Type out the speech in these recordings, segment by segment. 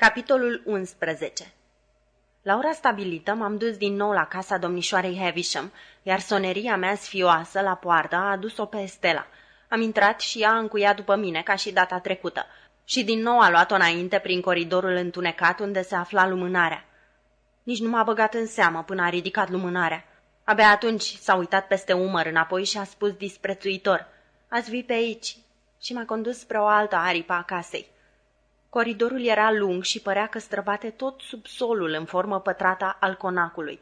Capitolul 11 La ora stabilită m-am dus din nou la casa domnișoarei Havisham, iar soneria mea sfioasă la poartă a adus-o pe Estela. Am intrat și ea a încuiat după mine, ca și data trecută, și din nou a luat-o înainte prin coridorul întunecat unde se afla lumânarea. Nici nu m-a băgat în seamă până a ridicat lumânarea. Abia atunci s-a uitat peste umăr înapoi și a spus disprețuitor, Ați vii pe aici, și m-a condus spre o altă aripă a casei. Coridorul era lung și părea că străbate tot subsolul în formă pătrată al conacului.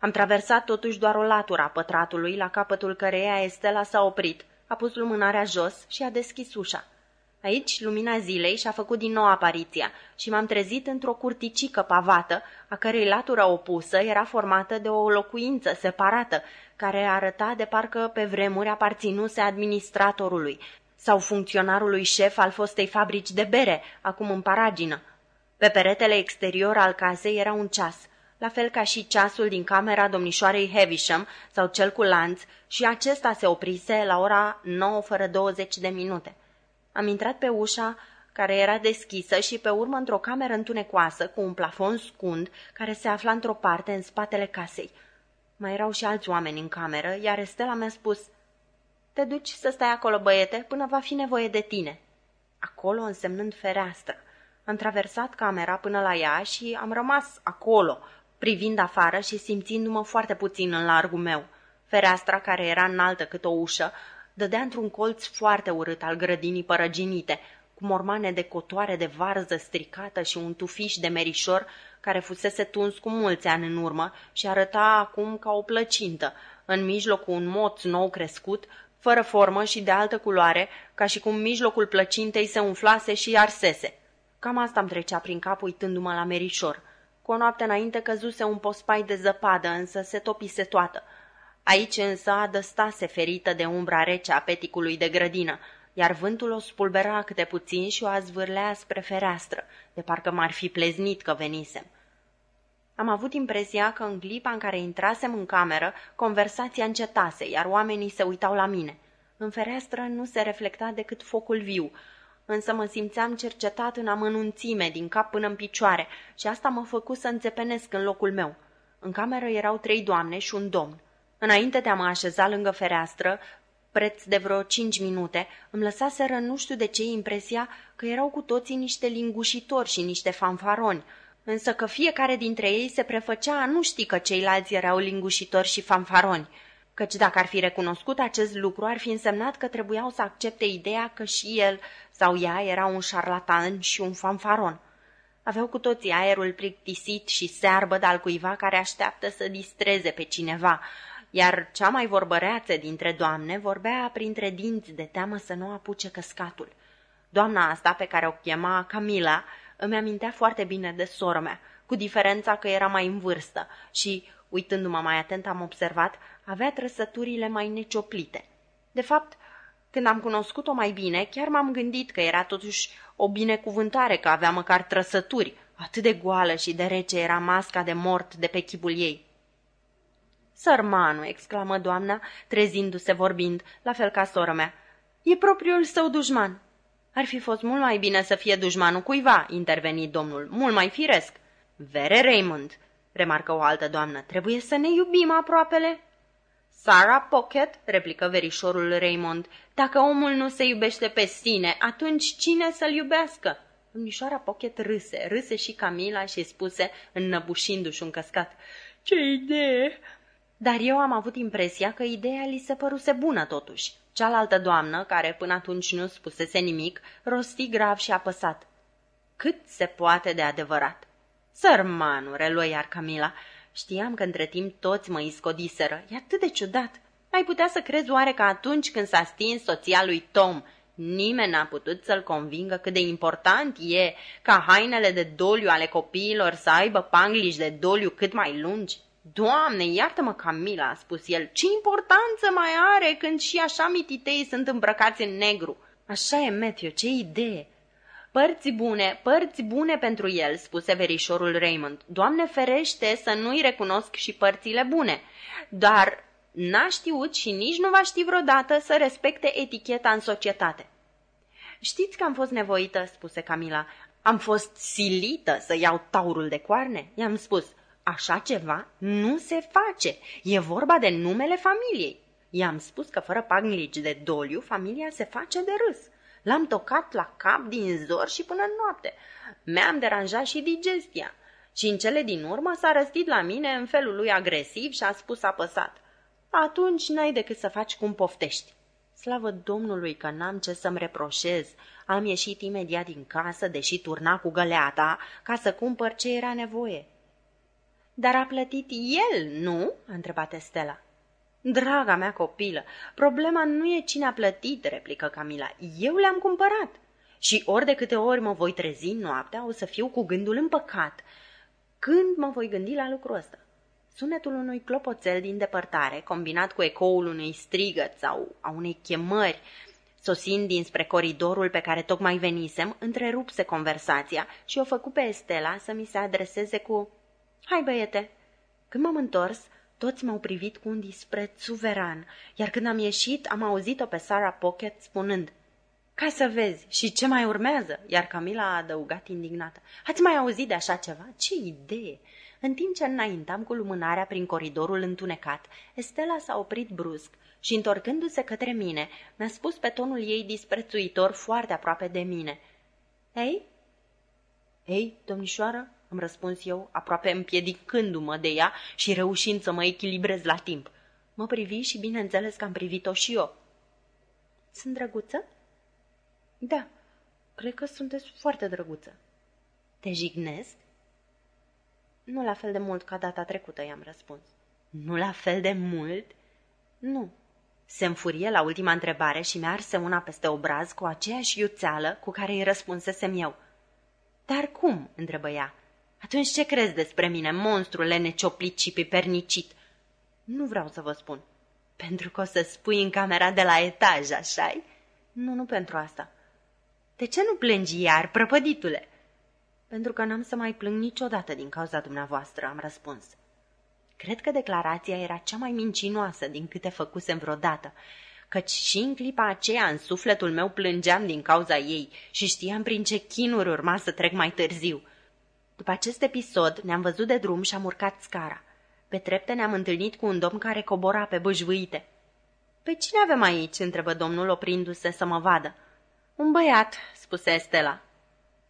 Am traversat totuși doar o latură a pătratului, la capătul căreia Estela s-a oprit, a pus lumânarea jos și a deschis ușa. Aici, lumina zilei și-a făcut din nou apariția și m-am trezit într-o curticică pavată, a cărei latură opusă era formată de o locuință separată, care arăta de parcă pe vremuri aparținuse administratorului, sau funcționarului șef al fostei fabrici de bere, acum în paragină. Pe peretele exterior al casei era un ceas, la fel ca și ceasul din camera domnișoarei Heavisham sau cel cu lanț, și acesta se oprise la ora 9 fără 20 de minute. Am intrat pe ușa care era deschisă și pe urmă într-o cameră întunecoasă cu un plafon scund care se afla într-o parte în spatele casei. Mai erau și alți oameni în cameră, iar Estela mi-a spus – te duci să stai acolo, băiete, până va fi nevoie de tine. Acolo însemnând fereastră. Am traversat camera până la ea și am rămas acolo, privind afară și simțindu-mă foarte puțin în largul meu. Fereastra, care era înaltă cât o ușă, dădea într-un colț foarte urât al grădinii părăginite, cu mormane de cotoare de varză stricată și un tufiș de merișor care fusese tuns cu mulți ani în urmă și arăta acum ca o plăcintă, în mijlocul un moț nou crescut, fără formă și de altă culoare, ca și cum mijlocul plăcintei se umflase și arsese. Cam asta îmi trecea prin cap uitându-mă la merișor. Cu o noapte înainte căzuse un pospai de zăpadă, însă se topise toată. Aici însă adăstase ferită de umbra rece a peticului de grădină, iar vântul o spulbera câte puțin și o azvârlea spre fereastră, de parcă m-ar fi pleznit că venisem. Am avut impresia că în clipa în care intrasem în cameră, conversația încetase, iar oamenii se uitau la mine. În fereastră nu se reflecta decât focul viu, însă mă simțeam cercetat în amănunțime, din cap până în picioare, și asta mă făcu să înțepenesc în locul meu. În cameră erau trei doamne și un domn. Înainte de a mă așeza lângă fereastră, preț de vreo cinci minute, îmi lăsaseră nu știu de ce impresia că erau cu toții niște lingușitori și niște fanfaroni, însă că fiecare dintre ei se prefăcea a nu ști că ceilalți erau lingușitori și fanfaroni, căci dacă ar fi recunoscut acest lucru, ar fi însemnat că trebuiau să accepte ideea că și el sau ea era un șarlatan și un fanfaron. Aveau cu toții aerul plictisit și searbă de al cuiva care așteaptă să distreze pe cineva, iar cea mai vorbăreață dintre doamne vorbea printre dinți de teamă să nu apuce căscatul. Doamna asta, pe care o chema Camila, îmi amintea foarte bine de sora mea, cu diferența că era mai în vârstă și, uitându-mă mai atent, am observat, avea trăsăturile mai necioplite. De fapt, când am cunoscut-o mai bine, chiar m-am gândit că era totuși o binecuvântare că avea măcar trăsături. Atât de goală și de rece era masca de mort de pe chipul ei. Sărmanul, exclamă doamna, trezindu-se vorbind, la fel ca sora mea. E propriul său dușman. Ar fi fost mult mai bine să fie dușmanul cuiva, interveni domnul, mult mai firesc. Vere Raymond, remarcă o altă doamnă, trebuie să ne iubim aproapele. Sarah Pocket, replică verișorul Raymond, dacă omul nu se iubește pe sine, atunci cine să-l iubească? Domnișoara Pocket râse, râse și Camila și spuse, înnăbușindu-și un căscat, Ce idee! Dar eu am avut impresia că ideea li se păruse bună totuși. Cealaltă doamnă, care până atunci nu spusese nimic, rosti grav și apăsat. Cât se poate de adevărat. Sărmanul, reluă iar Camila. Știam că între timp toți mă iscodiseră. E atât de ciudat. Ai putea să crezi oare că atunci când s-a stins soția lui Tom, nimeni n-a putut să-l convingă cât de important e ca hainele de doliu ale copiilor să aibă pangliși de doliu cât mai lungi? Doamne, iartă-mă, Camila, a spus el, ce importanță mai are când și așa mititei sunt îmbrăcați în negru. Așa e, Matthew, ce idee! Părți bune, părți bune pentru el, spuse verișorul Raymond. Doamne ferește să nu-i recunosc și părțile bune. Dar n-a știut și nici nu va ști vreodată să respecte eticheta în societate. Știți că am fost nevoită, spuse Camila. Am fost silită să iau taurul de coarne? I-am spus, așa ceva nu se face. E vorba de numele familiei. I-am spus că fără paglici de doliu, familia se face de râs. L-am tocat la cap din zor și până în noapte. Mi-am deranjat și digestia. Și în cele din urmă s-a răstit la mine în felul lui agresiv și a spus apăsat. Atunci n-ai decât să faci cum poftești. Slavă Domnului că n-am ce să-mi reproșez. Am ieșit imediat din casă, deși turna cu găleata, ca să cumpăr ce era nevoie. Dar a plătit el, nu?" a întrebat Estela. Draga mea copilă, problema nu e cine a plătit, replică Camila. Eu le-am cumpărat. Și ori de câte ori mă voi trezi noaptea, o să fiu cu gândul împăcat. Când mă voi gândi la lucrul ăsta? Sunetul unui clopoțel din depărtare, combinat cu ecoul unui strigăt sau a unei chemări, sosind dinspre coridorul pe care tocmai venisem, întrerupse conversația și o făcu pe Estela să mi se adreseze cu Hai, băiete! Când m-am întors, toți m-au privit cu un dispreț suveran, iar când am ieșit, am auzit-o pe Sarah Pocket spunând Ca să vezi, și ce mai urmează? Iar Camila a adăugat indignată. Ați mai auzit de așa ceva? Ce idee! În timp ce înaintam cu lumânarea prin coridorul întunecat, Estela s-a oprit brusc și, întorcându-se către mine, mi-a spus pe tonul ei disprețuitor foarte aproape de mine. Ei? Ei, domnișoară? Îmi răspuns eu, aproape împiedicându-mă de ea și reușind să mă echilibrez la timp. Mă privi și bineînțeles că am privit-o și eu. Sunt drăguță? Da, cred că sunteți foarte drăguță. Te jignesc? Nu la fel de mult ca data trecută, i-am răspuns. Nu la fel de mult? Nu. Se înfurie la ultima întrebare și mi-a arse una peste obraz cu aceeași iuțeală cu care îi răspunsesem eu. Dar cum? întrebă ea. Atunci ce crezi despre mine, monstrule necioplit și pipernicit? Nu vreau să vă spun. Pentru că o să spui în camera de la etaj, așa Nu, nu pentru asta. De ce nu plângi iar, prăpăditule? Pentru că n-am să mai plâng niciodată din cauza dumneavoastră, am răspuns. Cred că declarația era cea mai mincinoasă din câte făcusem vreodată, căci și în clipa aceea în sufletul meu plângeam din cauza ei și știam prin ce chinuri urma să trec mai târziu. După acest episod ne-am văzut de drum și am urcat scara. Pe trepte ne-am întâlnit cu un domn care cobora pe băjvâite. Pe cine avem aici?" întrebă domnul oprindu-se să mă vadă. Un băiat," spuse Estela.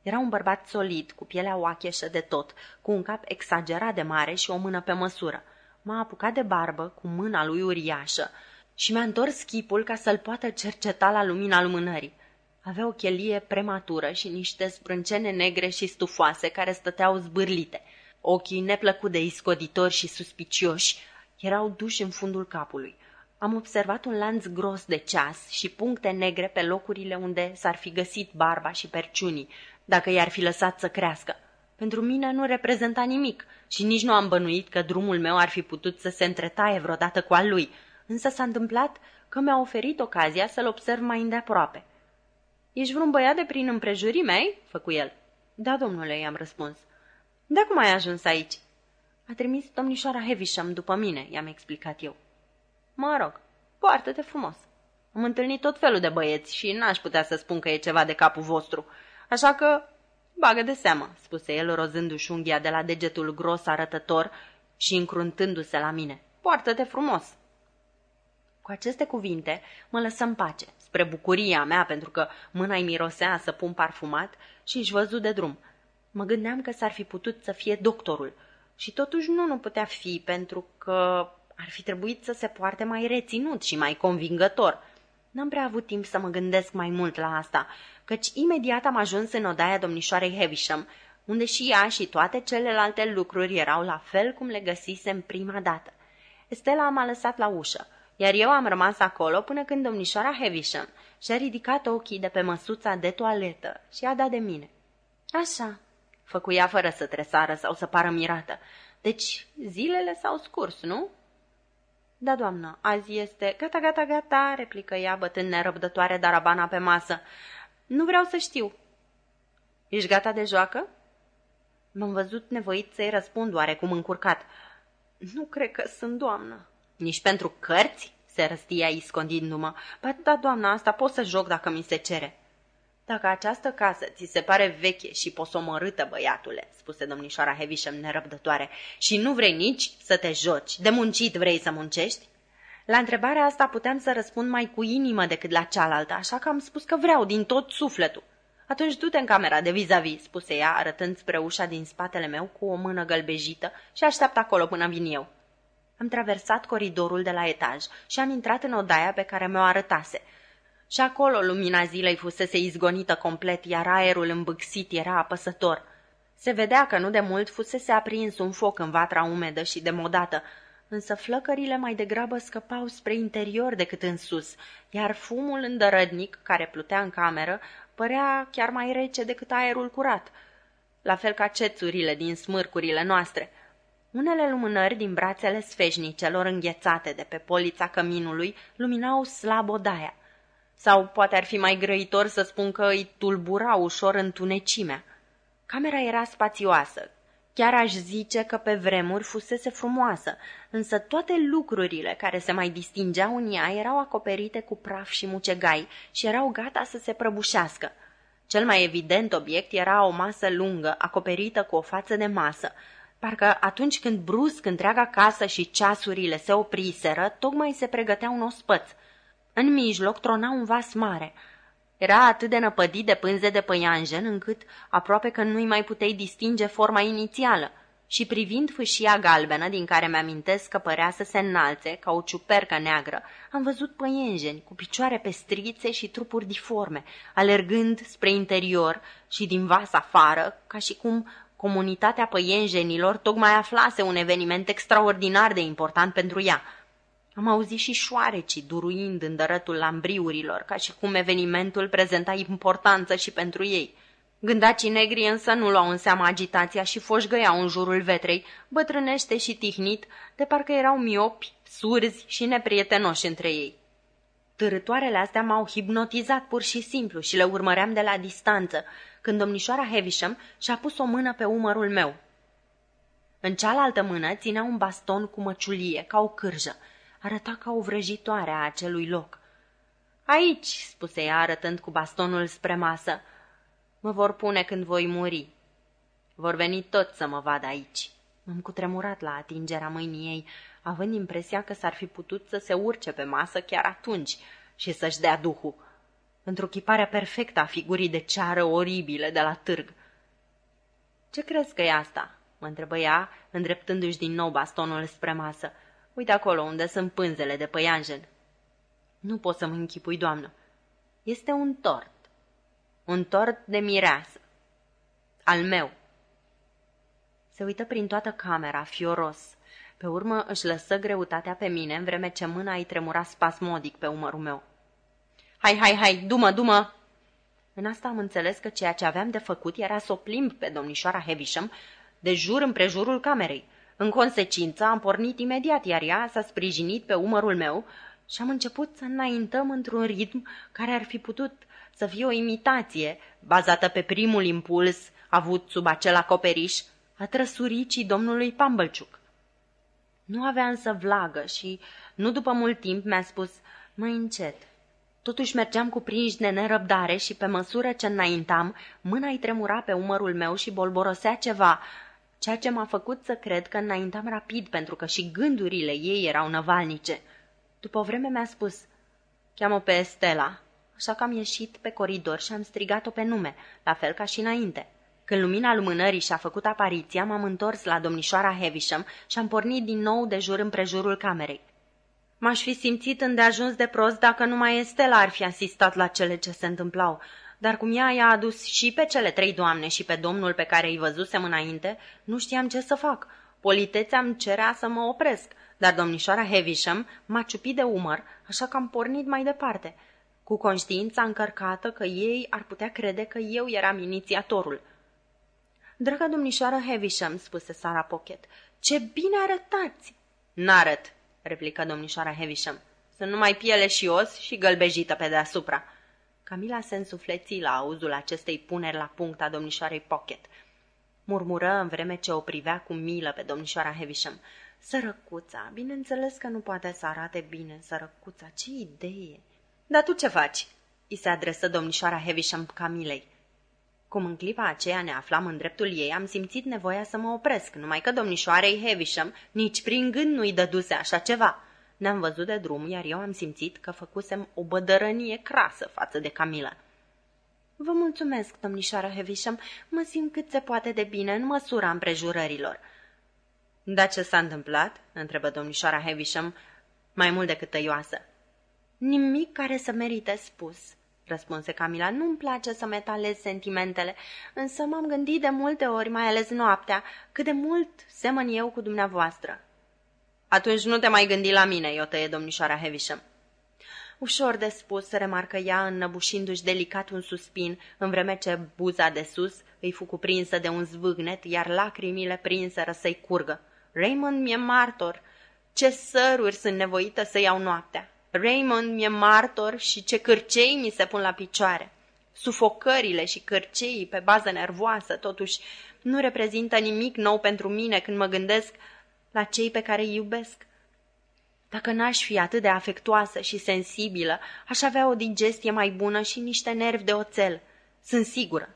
Era un bărbat solid, cu pielea oacheșă de tot, cu un cap exagerat de mare și o mână pe măsură. M-a apucat de barbă cu mâna lui uriașă și mi-a întors chipul ca să-l poată cerceta la lumina lumânării. Avea o chelie prematură și niște sprâncene negre și stufoase care stăteau zbârlite. Ochii neplăcut de iscoditori și suspicioși erau duși în fundul capului. Am observat un lanț gros de ceas și puncte negre pe locurile unde s-ar fi găsit barba și perciunii, dacă i-ar fi lăsat să crească. Pentru mine nu reprezenta nimic și nici nu am bănuit că drumul meu ar fi putut să se întretaie vreodată cu al lui, însă s-a întâmplat că mi-a oferit ocazia să-l observ mai îndeaproape. Ești vreun băiat de prin împrejurii mei?" făcu el. Da, domnule," i-am răspuns. De cum ai ajuns aici?" A trimis domnișoara Heavisham după mine," i-am explicat eu. Mă rog, poartă-te frumos. Am întâlnit tot felul de băieți și n-aș putea să spun că e ceva de capul vostru, așa că bagă de seamă, spuse el rozându-și unghia de la degetul gros arătător și încruntându-se la mine. Poartă-te frumos! Cu aceste cuvinte mă lăsă în pace, spre bucuria mea, pentru că mâna-i mirosea să pun parfumat și își văzu de drum. Mă gândeam că s-ar fi putut să fie doctorul și totuși nu, nu putea fi, pentru că ar fi trebuit să se poarte mai reținut și mai convingător. N-am prea avut timp să mă gândesc mai mult la asta, căci imediat am ajuns în odaia domnișoarei Heavisham, unde și ea și toate celelalte lucruri erau la fel cum le găsisem prima dată. Estela m-a lăsat la ușă iar eu am rămas acolo până când domnișoara Heavisham și-a ridicat ochii de pe măsuța de toaletă și a dat de mine. Așa, făcuia fără să tresară sau să pară mirată. Deci zilele s-au scurs, nu? Da, doamnă, azi este... Gata, gata, gata, replică ea, bătând nerăbdătoare darabana pe masă. Nu vreau să știu. Ești gata de joacă? M-am văzut nevoit să-i răspund oarecum încurcat. Nu cred că sunt, doamnă. Nici pentru cărți?" se răstia iscondindu-mă. Ba da, doamna, asta pot să joc dacă mi se cere." Dacă această casă ți se pare veche și posomărâtă, băiatule, spuse domnișoara Heavisham nerăbdătoare, și nu vrei nici să te joci, de muncit vrei să muncești? La întrebarea asta puteam să răspund mai cu inimă decât la cealaltă, așa că am spus că vreau din tot sufletul. Atunci du-te în camera de vis-a-vis, -vis, spuse ea, arătând spre ușa din spatele meu cu o mână gălbejită și așteaptă acolo până vin eu. Am traversat coridorul de la etaj și am intrat în odaia pe care mi-o arătase. Și acolo lumina zilei fusese izgonită complet, iar aerul îmbâxit era apăsător. Se vedea că nu de mult fusese aprins un foc în vatra umedă și demodată, însă flăcările mai degrabă scăpau spre interior decât în sus, iar fumul îndărădnic, care plutea în cameră, părea chiar mai rece decât aerul curat, la fel ca cețurile din smârcurile noastre. Unele lumânări din brațele sfeșnicelor înghețate de pe polița căminului luminau slab odaia. Sau poate ar fi mai grăitor să spun că îi tulbura ușor întunecimea. Camera era spațioasă, Chiar aș zice că pe vremuri fusese frumoasă, însă toate lucrurile care se mai distingeau în ea erau acoperite cu praf și mucegai și erau gata să se prăbușească. Cel mai evident obiect era o masă lungă, acoperită cu o față de masă, parcă atunci când brusc întreaga casă și ceasurile se opriseră, tocmai se pregătea un ospăț. În mijloc trona un vas mare – era atât de năpădit de pânze de păianjen încât aproape că nu-i mai puteai distinge forma inițială și privind fâșia galbenă din care mi-amintesc că părea să se înalțe ca o ciupercă neagră, am văzut păienjeni cu picioare pestrițe și trupuri diforme, alergând spre interior și din vas afară, ca și cum comunitatea păienjenilor tocmai aflase un eveniment extraordinar de important pentru ea – am auzit și șoarecii duruind în dărătul lambriurilor, ca și cum evenimentul prezenta importanță și pentru ei. Gândacii negri însă nu luau în seama agitația și foșgăiau în jurul vetrei, bătrânește și tihnit, de parcă erau miopi, surzi și neprietenoși între ei. Târătoarele astea m-au hipnotizat pur și simplu și le urmăream de la distanță, când domnișoara Heavisham și-a pus o mână pe umărul meu. În cealaltă mână ținea un baston cu măciulie, ca o cârjă, arăta ca o vrăjitoare a acelui loc. Aici, spuse ea arătând cu bastonul spre masă, mă vor pune când voi muri. Vor veni toți să mă vadă aici. M-am cutremurat la atingerea mâinii ei, având impresia că s-ar fi putut să se urce pe masă chiar atunci și să-și dea duhul. Într-o chipare perfectă a figurii de ceară oribile de la târg. Ce crezi că e asta?" mă întrebă ea, îndreptându-și din nou bastonul spre masă. Uite acolo unde sunt pânzele de păianjen. Nu pot să mă închipui, doamnă. Este un tort. Un tort de mireasă. Al meu. Se uită prin toată camera, fioros. Pe urmă își lăsă greutatea pe mine, în vreme ce mâna îi tremura spasmodic pe umărul meu. Hai, hai, hai, dumă, dumă! În asta am înțeles că ceea ce aveam de făcut era să o plimb pe domnișoara Heavisham de jur împrejurul camerei. În consecință, am pornit imediat, iar ea s-a sprijinit pe umărul meu și am început să înaintăm într-un ritm care ar fi putut să fie o imitație, bazată pe primul impuls avut sub acel acoperiș, a trăsuricii domnului Pambălciuc. Nu avea însă vlagă și, nu după mult timp, mi-a spus, mai încet. Totuși mergeam cu prinși de nerăbdare și pe măsură ce înaintam, mâna îi tremura pe umărul meu și bolborosea ceva, ceea ce m-a făcut să cred că înaintam rapid pentru că și gândurile ei erau năvalnice. După o vreme mi-a spus, cheamă pe Estela, așa că am ieșit pe coridor și am strigat-o pe nume, la fel ca și înainte. Când lumina lumânării și-a făcut apariția, m-am întors la domnișoara Heavisham și am pornit din nou de jur împrejurul camerei. M-aș fi simțit îndeajuns de prost dacă numai Estela ar fi asistat la cele ce se întâmplau, dar cum ea i-a adus și pe cele trei doamne și pe domnul pe care îi văzusem înainte, nu știam ce să fac. Politețea îmi cerea să mă opresc, dar domnișoara Heavisham m-a ciupit de umăr, așa că am pornit mai departe, cu conștiința încărcată că ei ar putea crede că eu eram inițiatorul. Dragă domnișoară Heavisham, spuse Sara Pocket, ce bine arătați! N-arăt, replică domnișoara Heavisham. Sunt numai piele și os și gălbejită pe deasupra. Camila se însufleți la auzul acestei puneri la punct a domnișoarei Pocket. Murmură în vreme ce o privea cu milă pe domnișoara Heavisham. Sărăcuța, bineînțeles că nu poate să arate bine, sărăcuța, ce idee! Dar tu ce faci?" îi se adresă domnișoara Heavisham Camilei. Cum în clipa aceea ne aflam în dreptul ei, am simțit nevoia să mă opresc, numai că domnișoarei Heavisham nici prin gând nu-i dăduse așa ceva. Ne-am văzut de drum, iar eu am simțit că făcusem o bădărănie crasă față de Camila. Vă mulțumesc, domnișoară Heavisham, mă simt cât se poate de bine în măsura împrejurărilor. Da ce s-a întâmplat?" întrebă domnișoara Heavisham, mai mult decât tăioasă. Nimic care să merite spus, răspunse Camila. Nu-mi place să metalez sentimentele, însă m-am gândit de multe ori, mai ales noaptea, cât de mult semăn eu cu dumneavoastră. Atunci nu te mai gândi la mine, eu tăie domnișoara Heavisham. Ușor de spus, remarcă ea, înnăbușindu-și delicat un suspin, în vreme ce buza de sus îi fu cuprinsă de un zvâgnet, iar lacrimile prinseră să-i curgă. Raymond mi-e martor. Ce săruri sunt nevoită să iau noaptea. Raymond mi-e martor și ce cârcei mi se pun la picioare. Sufocările și cârceii pe bază nervoasă, totuși, nu reprezintă nimic nou pentru mine când mă gândesc la cei pe care îi iubesc. Dacă n-aș fi atât de afectuoasă și sensibilă, aș avea o digestie mai bună și niște nervi de oțel. Sunt sigură.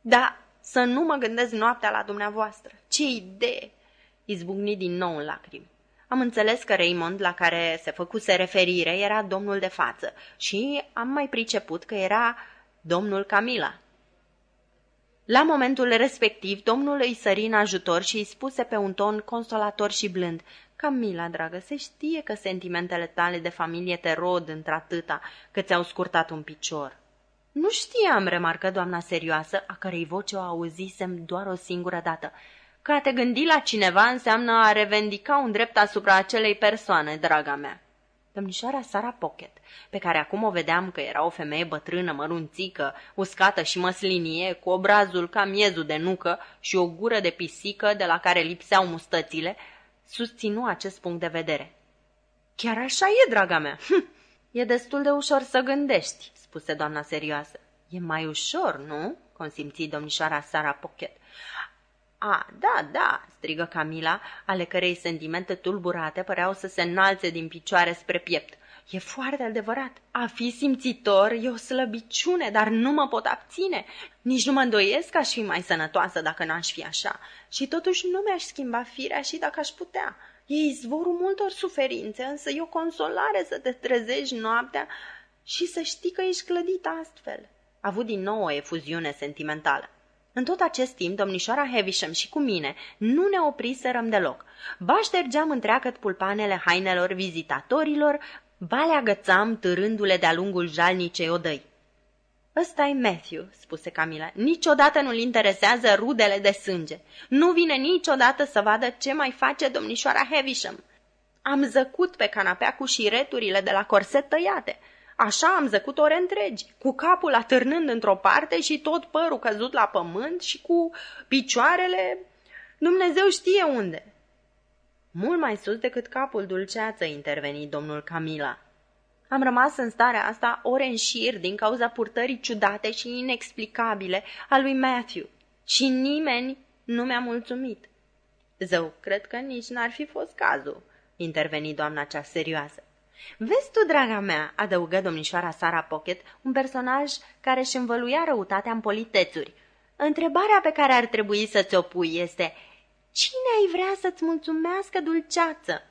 Da, să nu mă gândesc noaptea la dumneavoastră. Ce idee! Izbucni din nou în lacrimi. Am înțeles că Raymond, la care se făcuse referire, era domnul de față și am mai priceput că era domnul Camila. La momentul respectiv, domnul îi sări în ajutor și îi spuse pe un ton consolator și blând, Camila, dragă, se știe că sentimentele tale de familie te rod într-atâta că ți-au scurtat un picior. Nu știam, remarcă doamna serioasă, a cărei voce o auzisem doar o singură dată. Că a te gândi la cineva înseamnă a revendica un drept asupra acelei persoane, draga mea. Domnișoara Sara Pocket, pe care acum o vedeam că era o femeie bătrână, mărunțică, uscată și măslinie, cu obrazul ca miezul de nucă și o gură de pisică de la care lipseau mustățile, susținu acest punct de vedere. Chiar așa e, draga mea. Hm, e destul de ușor să gândești, spuse doamna serioasă. E mai ușor, nu? consimți domnișoara Sara Pocket. A, da, da, strigă Camila, ale cărei sentimente tulburate păreau să se înalțe din picioare spre piept. E foarte adevărat. A fi simțitor e o slăbiciune, dar nu mă pot abține. Nici nu mă îndoiesc că aș fi mai sănătoasă dacă n-aș fi așa. Și totuși nu mi-aș schimba firea și dacă aș putea. E izvorul multor suferințe, însă e o consolare să te trezești noaptea și să știi că ești clădit astfel. A avut din nou o efuziune sentimentală. În tot acest timp, domnișoara Heavisham și cu mine nu ne opriserăm deloc. Ba ștergeam întreagăt pulpanele hainelor vizitatorilor, ba le agățam târându-le de-a lungul jalnicei odăi. ăsta e Matthew," spuse Camila. Niciodată nu-l interesează rudele de sânge. Nu vine niciodată să vadă ce mai face domnișoara Heavisham. Am zăcut pe canapea cu șireturile de la corset tăiate. Așa am zăcut ore întregi, cu capul atârnând într-o parte și tot părul căzut la pământ și cu picioarele Dumnezeu știe unde. Mult mai sus decât capul dulceață interveni domnul Camila. Am rămas în starea asta ore în șir din cauza purtării ciudate și inexplicabile a lui Matthew și nimeni nu mi-a mulțumit. Zău, cred că nici n-ar fi fost cazul, interveni doamna cea serioasă. Vezi tu, draga mea, adăugă domnișoara Sara Pocket, un personaj care își învăluia răutatea în politețuri. Întrebarea pe care ar trebui să ți-o pui este, cine ai vrea să-ți mulțumească dulceață?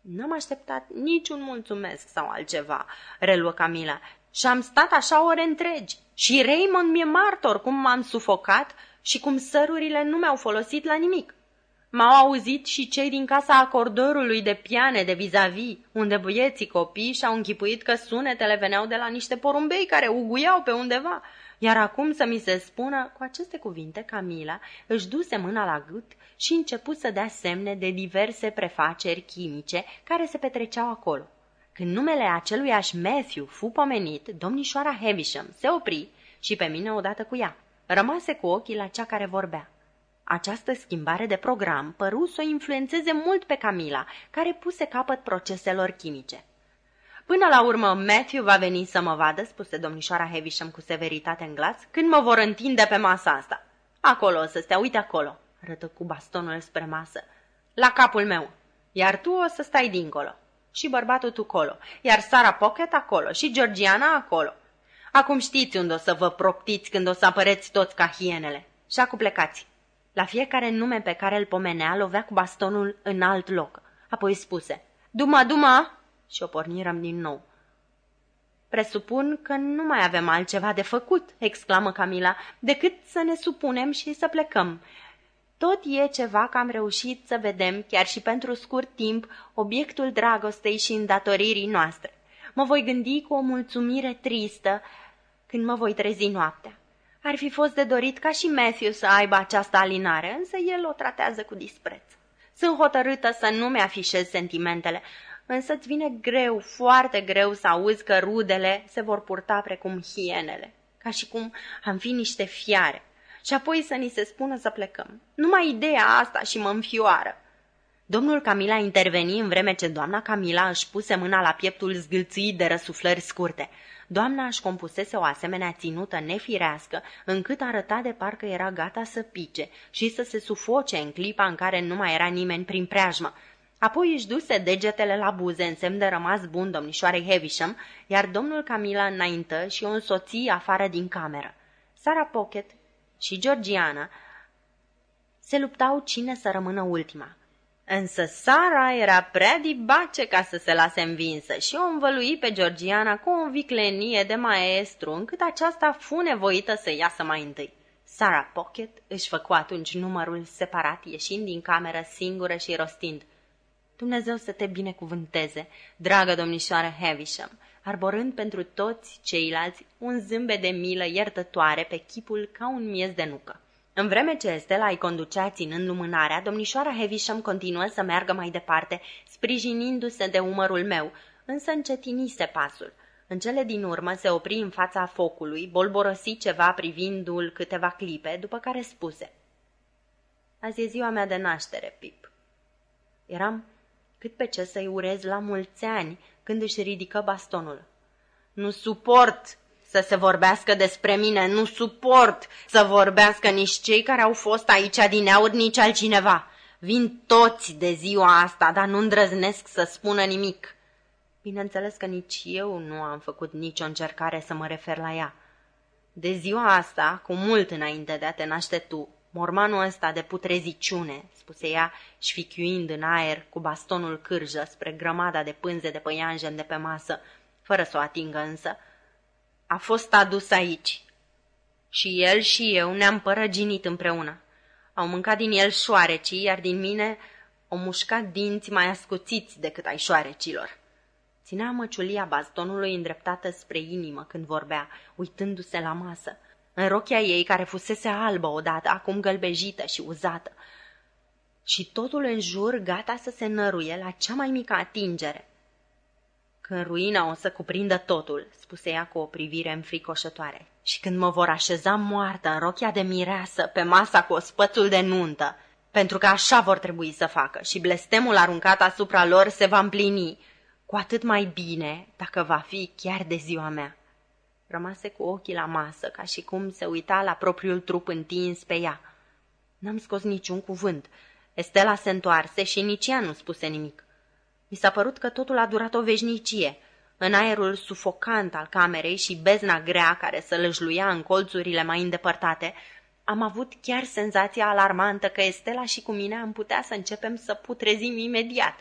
N-am așteptat niciun mulțumesc sau altceva, reluă Camila, și am stat așa ore întregi. Și Raymond mi-e martor cum m-am sufocat și cum sărurile nu mi-au folosit la nimic. M-au auzit și cei din casa acordorului de piane de vis-a-vis, unde băieții copii și-au închipuit că sunetele veneau de la niște porumbei care uguiau pe undeva. Iar acum să mi se spună, cu aceste cuvinte, Camila își duse mâna la gât și început să dea semne de diverse prefaceri chimice care se petreceau acolo. Când numele aceluiași Matthew fu pomenit, domnișoara Havisham se opri și pe mine odată cu ea. Rămase cu ochii la cea care vorbea. Această schimbare de program păru să o influențeze mult pe Camila, care puse capăt proceselor chimice. Până la urmă, Matthew va veni să mă vadă, spuse domnișoara Heavisham cu severitate în glas, când mă vor întinde pe masa asta. Acolo o să stea, uite acolo, arătă cu bastonul spre masă, la capul meu, iar tu o să stai dincolo. Și bărbatul tu colo, iar Sara Pocket acolo și Georgiana acolo. Acum știți unde o să vă proptiți când o să apăreți toți ca hienele. Și acum plecați. La fiecare nume pe care îl pomenea, lovea cu bastonul în alt loc. Apoi spuse, Duma, Duma! Și o pornirăm din nou. Presupun că nu mai avem altceva de făcut, exclamă Camila, decât să ne supunem și să plecăm. Tot e ceva că am reușit să vedem, chiar și pentru scurt timp, obiectul dragostei și îndatoririi noastre. Mă voi gândi cu o mulțumire tristă când mă voi trezi noaptea. Ar fi fost de dorit ca și Matthew să aibă această alinare, însă el o tratează cu dispreț. Sunt hotărâtă să nu-mi afișez sentimentele, însă îți vine greu, foarte greu să auzi că rudele se vor purta precum hienele, ca și cum am fi niște fiare, și apoi să ni se spună să plecăm. Numai ideea asta și mă înfioară. Domnul Camila interveni în vreme ce doamna Camila își puse mâna la pieptul zgâlțuit de răsuflări scurte. Doamna își compusese o asemenea ținută nefirească, încât arăta de parcă era gata să pice și să se sufoce în clipa în care nu mai era nimeni prin preajmă. Apoi își duse degetele la buze în semn de rămas bun domnișoarei Heavisham, iar domnul Camila înaintă și o însoții afară din cameră. Sara Pocket și Georgiana se luptau cine să rămână ultima. Însă Sara era prea dibace ca să se lase învinsă și o învălui pe Georgiana cu o viclenie de maestru, încât aceasta fu nevoită să iasă mai întâi. Sara Pocket își făcu atunci numărul separat, ieșind din cameră singură și rostind. Dumnezeu să te binecuvânteze, dragă domnișoară Havisham, arborând pentru toți ceilalți un zâmbet de milă iertătoare pe chipul ca un miez de nucă. În vreme ce Estela îi conducea ținând lumânarea, domnișoara Heavisham continuă să meargă mai departe, sprijinindu-se de umărul meu, însă încetinise pasul. În cele din urmă se opri în fața focului, bolborosi ceva privindu-l câteva clipe, după care spuse Azi e ziua mea de naștere, Pip. Eram cât pe ce să-i urez la mulți ani când își ridică bastonul. Nu suport să se vorbească despre mine, nu suport să vorbească nici cei care au fost aici din aur, nici altcineva. Vin toți de ziua asta, dar nu îndrăznesc să spună nimic. Bineînțeles că nici eu nu am făcut nicio încercare să mă refer la ea. De ziua asta, cu mult înainte de a te naște tu, mormanul ăsta de putreziciune, spuse ea, șfichiuind în aer cu bastonul cârjă spre grămada de pânze de păianjen de pe masă, fără să o atingă însă, a fost adus aici. Și el și eu ne-am părăginit împreună. Au mâncat din el șoarecii, iar din mine au mușcat dinți mai ascuțiți decât ai șoarecilor. Ținea măciulia bastonului îndreptată spre inimă când vorbea, uitându-se la masă. În rochia ei, care fusese albă odată, acum gălbejită și uzată. Și totul în jur gata să se năruie la cea mai mică atingere. Când ruina o să cuprindă totul, spuse ea cu o privire înfricoșătoare. Și când mă vor așeza moartă în rochia de mireasă pe masa cu ospățul de nuntă, pentru că așa vor trebui să facă și blestemul aruncat asupra lor se va împlini, cu atât mai bine dacă va fi chiar de ziua mea. Rămase cu ochii la masă, ca și cum se uita la propriul trup întins pe ea. N-am scos niciun cuvânt. Estela se întoarse și nici ea nu spuse nimic. Mi s-a părut că totul a durat o veșnicie. În aerul sufocant al camerei și bezna grea care să lăjluia în colțurile mai îndepărtate, am avut chiar senzația alarmantă că Estela și cu mine am putea să începem să putrezim imediat.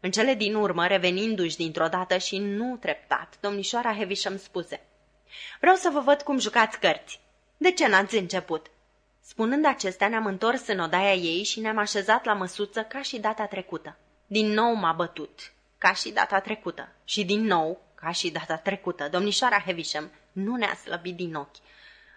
În cele din urmă, revenindu-și dintr-o dată și nu treptat, domnișoara Heavisham spuse Vreau să vă văd cum jucați cărți. De ce n-ați început?" Spunând acestea, ne-am întors în odaia ei și ne-am așezat la măsuță ca și data trecută. Din nou m-a bătut, ca și data trecută. Și din nou, ca și data trecută, domnișoara Heavisham nu ne-a slăbit din ochi.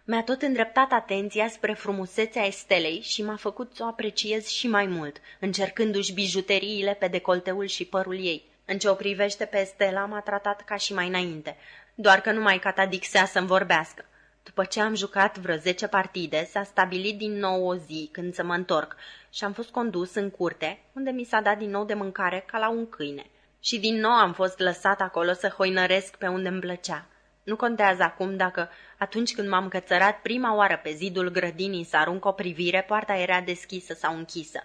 Mi-a tot îndreptat atenția spre frumusețea Estelei și m-a făcut să o apreciez și mai mult, încercându-și bijuteriile pe decolteul și părul ei. În ce o privește pe Estela, m-a tratat ca și mai înainte, doar că nu mai catadixea să-mi vorbească. După ce am jucat vreo zece partide, s-a stabilit din nou o zi când să mă întorc și am fost condus în curte, unde mi s-a dat din nou de mâncare ca la un câine. Și din nou am fost lăsat acolo să hoinăresc pe unde îmi plăcea. Nu contează acum dacă, atunci când m-am cățărat prima oară pe zidul grădinii să arunc o privire, poarta era deschisă sau închisă.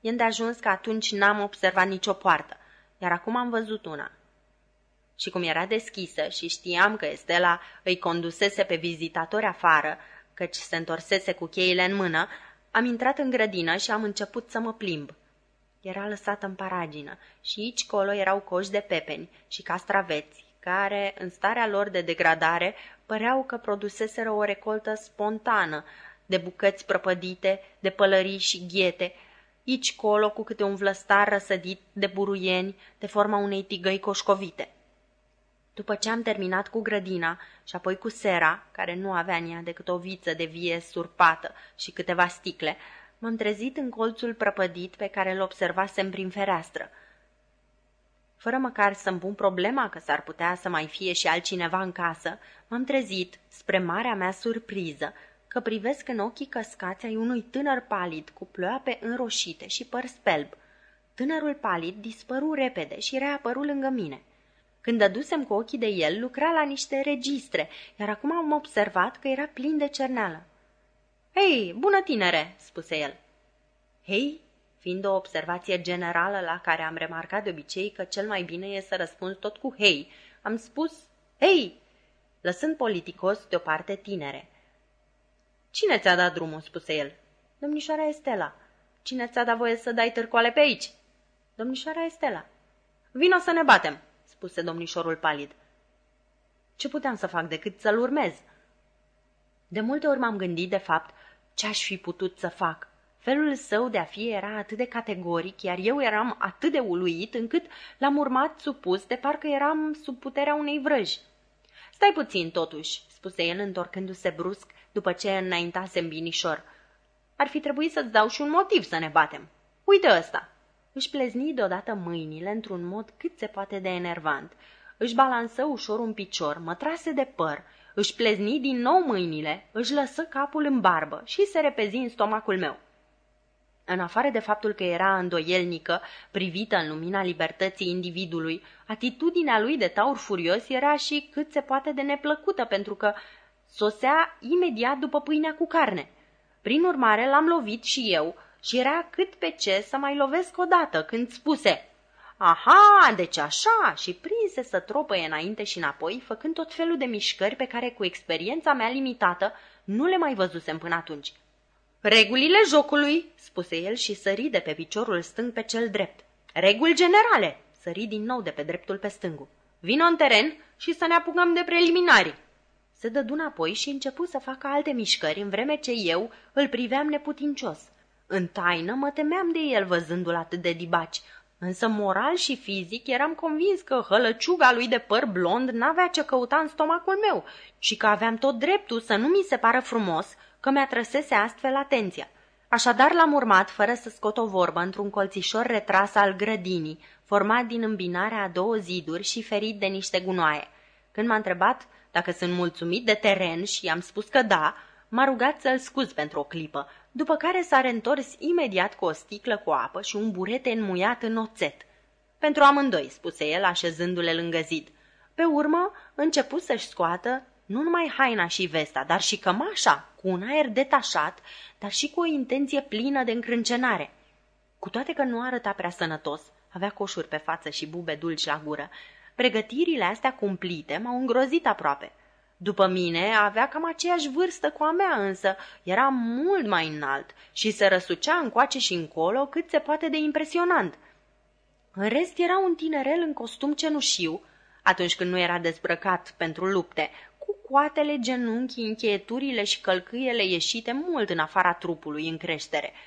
E ajuns că atunci n-am observat nicio poartă, iar acum am văzut una. Și cum era deschisă și știam că Estela îi condusese pe vizitatori afară, căci se întorsese cu cheile în mână, am intrat în grădină și am început să mă plimb. Era lăsată în paragină și aici colo erau coși de pepeni și castraveți, care, în starea lor de degradare, păreau că produseseră o recoltă spontană de bucăți prăpădite, de pălării și ghiete, aici colo cu câte un vlăstar răsădit de buruieni de forma unei tigăi coșcovite. După ce am terminat cu grădina și apoi cu sera, care nu avea în ea decât o viță de vie surpată și câteva sticle, m-am trezit în colțul prăpădit pe care îl observasem prin fereastră. Fără măcar să-mi pun problema că s-ar putea să mai fie și altcineva în casă, m-am trezit, spre marea mea surpriză, că privesc în ochii căscați ai unui tânăr palid cu ploape înroșite și păr spelb. Tânărul palid dispăru repede și reapăru lângă mine. Când dădusem cu ochii de el, lucra la niște registre, iar acum am observat că era plin de cerneală. Hei, bună tinere!" spuse el. Hei, fiind o observație generală la care am remarcat de obicei că cel mai bine e să răspunzi tot cu hei, am spus hei, lăsând politicos deoparte tinere. Cine ți-a dat drumul?" spuse el. Domnișoara Estela. Cine ți-a dat voie să dai târcoale pe aici?" Domnișoara Estela. Vino să ne batem!" Spuse domnișorul palid. Ce puteam să fac decât să-l urmez? De multe ori m-am gândit, de fapt, ce aș fi putut să fac. Felul său de a fi era atât de categoric, iar eu eram atât de uluit, încât l-am urmat supus, de parcă eram sub puterea unei vrăji. Stai puțin, totuși, spuse el, întorcându-se brusc, după ce înaintasem binișor. Ar fi trebuit să-ți dau și un motiv să ne batem. Uite ăsta! Își plezni deodată mâinile într-un mod cât se poate de enervant. Își balansă ușor un picior, mă trase de păr, își plezni din nou mâinile, își lăsă capul în barbă și se repezi în stomacul meu. În afară de faptul că era îndoielnică, privită în lumina libertății individului, atitudinea lui de taur furios era și cât se poate de neplăcută, pentru că sosea imediat după pâinea cu carne. Prin urmare, l-am lovit și eu și era cât pe ce să mai lovesc odată când spuse Aha, deci așa! Și prinse să tropăie înainte și înapoi, făcând tot felul de mișcări pe care, cu experiența mea limitată, nu le mai văzusem până atunci. Regulile jocului, spuse el și sări de pe piciorul stâng pe cel drept. Reguli generale, sări din nou de pe dreptul pe stângul. Vino în teren și să ne apucăm de preliminari. Se dădu înapoi și începu să facă alte mișcări, în vreme ce eu îl priveam neputincios. În taină mă temeam de el văzându-l atât de dibaci, însă moral și fizic eram convins că hălăciuga lui de păr blond n-avea ce căuta în stomacul meu și că aveam tot dreptul să nu mi se pară frumos că mi-a trăsese astfel atenția. Așadar l-am urmat fără să scot o vorbă într-un colțișor retras al grădinii, format din îmbinarea a două ziduri și ferit de niște gunoaie. Când m-a întrebat dacă sunt mulțumit de teren și i-am spus că da, m-a rugat să-l scuz pentru o clipă, după care s-a reîntors imediat cu o sticlă cu apă și un burete înmuiat în oțet. Pentru amândoi, spuse el, așezându-le lângă zid. Pe urmă, începu să-și scoată nu numai haina și vesta, dar și cămașa, cu un aer detașat, dar și cu o intenție plină de încrâncenare. Cu toate că nu arăta prea sănătos, avea coșuri pe față și bube dulci la gură, pregătirile astea cumplite m-au îngrozit aproape. După mine avea cam aceeași vârstă cu a mea, însă era mult mai înalt și se răsucea încoace și încolo cât se poate de impresionant. În rest era un tinerel în costum cenușiu, atunci când nu era dezbrăcat pentru lupte, cu coatele, genunchii, încheieturile și călcâiele ieșite mult în afara trupului în creștere –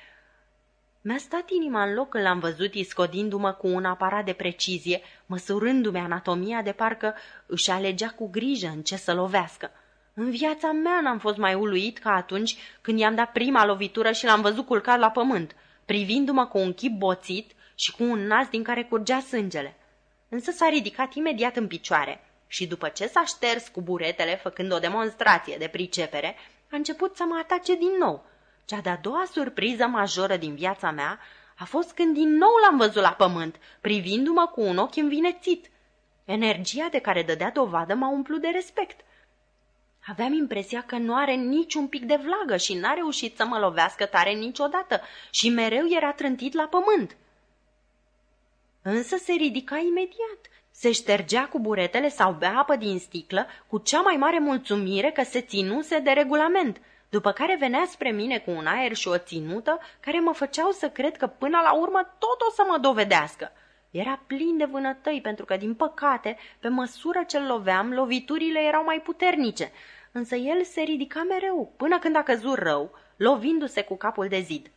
mi-a stat inima în loc când l-am văzut iscodindu-mă cu un aparat de precizie, măsurându-mi anatomia de parcă își alegea cu grijă în ce să lovească. În viața mea n-am fost mai uluit ca atunci când i-am dat prima lovitură și l-am văzut culcat la pământ, privindu-mă cu un chip boțit și cu un nas din care curgea sângele. Însă s-a ridicat imediat în picioare și după ce s-a șters cu buretele făcând o demonstrație de pricepere, a început să mă atace din nou – cea de-a doua surpriză majoră din viața mea a fost când din nou l-am văzut la pământ, privindu-mă cu un ochi învinețit. Energia de care dădea dovadă m-a umplut de respect. Aveam impresia că nu are niciun pic de vlagă și n-a reușit să mă lovească tare niciodată și mereu era trântit la pământ. Însă se ridica imediat, se ștergea cu buretele sau bea apă din sticlă cu cea mai mare mulțumire că se ținuse de regulament, după care venea spre mine cu un aer și o ținută care mă făceau să cred că până la urmă tot o să mă dovedească. Era plin de vânătăi pentru că, din păcate, pe măsură ce îl loveam, loviturile erau mai puternice, însă el se ridica mereu, până când a căzut rău, lovindu-se cu capul de zid.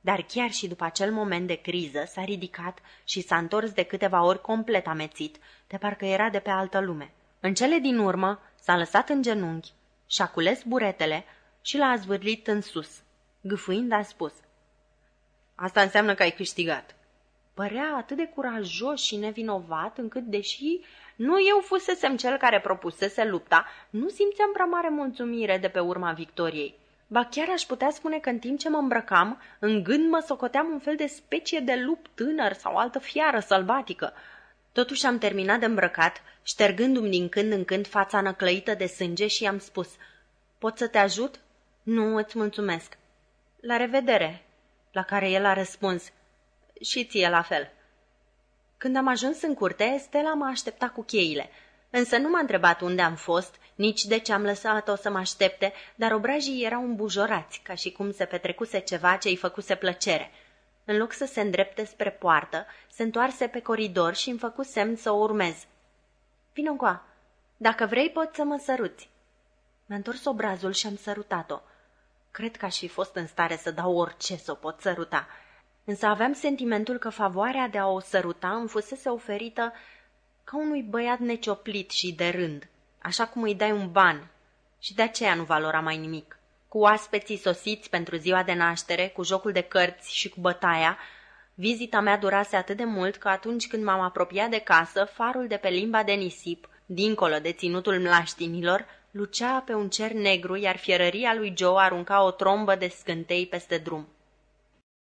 Dar chiar și după acel moment de criză s-a ridicat și s-a întors de câteva ori complet amețit, de parcă era de pe altă lume. În cele din urmă s-a lăsat în genunchi și-a cules buretele și l-a zvârlit în sus. Gâfâind a spus, Asta înseamnă că ai câștigat. Părea atât de curajos și nevinovat încât, deși nu eu fusesem cel care propusese lupta, nu simțeam prea mare mulțumire de pe urma victoriei. Ba chiar aș putea spune că în timp ce mă îmbrăcam, în gând mă socoteam un fel de specie de lup tânăr sau altă fiară sălbatică. Totuși am terminat de îmbrăcat, ștergându-mi din când în când fața năclăită de sânge și i-am spus Pot să te ajut? Nu, îți mulțumesc. La revedere, la care el a răspuns Și ție la fel. Când am ajuns în curte, Stella m-a așteptat cu cheile – Însă nu m-a întrebat unde am fost, nici de ce am lăsat-o să mă aștepte, dar obrajii erau îmbujorați, ca și cum se petrecuse ceva ce îi făcuse plăcere. În loc să se îndrepte spre poartă, se întoarse pe coridor și îmi făcu semn să o urmez. Vino încoa. Dacă vrei, poți să mă săruți. Mi-a întors obrazul și am sărutat-o. Cred că aș fi fost în stare să dau orice să o pot săruta, însă aveam sentimentul că favoarea de a o săruta îmi fusese oferită ca unui băiat necioplit și de rând, așa cum îi dai un ban, și de aceea nu valora mai nimic. Cu oaspeții sosiți pentru ziua de naștere, cu jocul de cărți și cu bătaia, vizita mea durase atât de mult că atunci când m-am apropiat de casă, farul de pe limba de nisip, dincolo de ținutul mlaștinilor, lucea pe un cer negru, iar fierăria lui Joe arunca o trombă de scântei peste drum.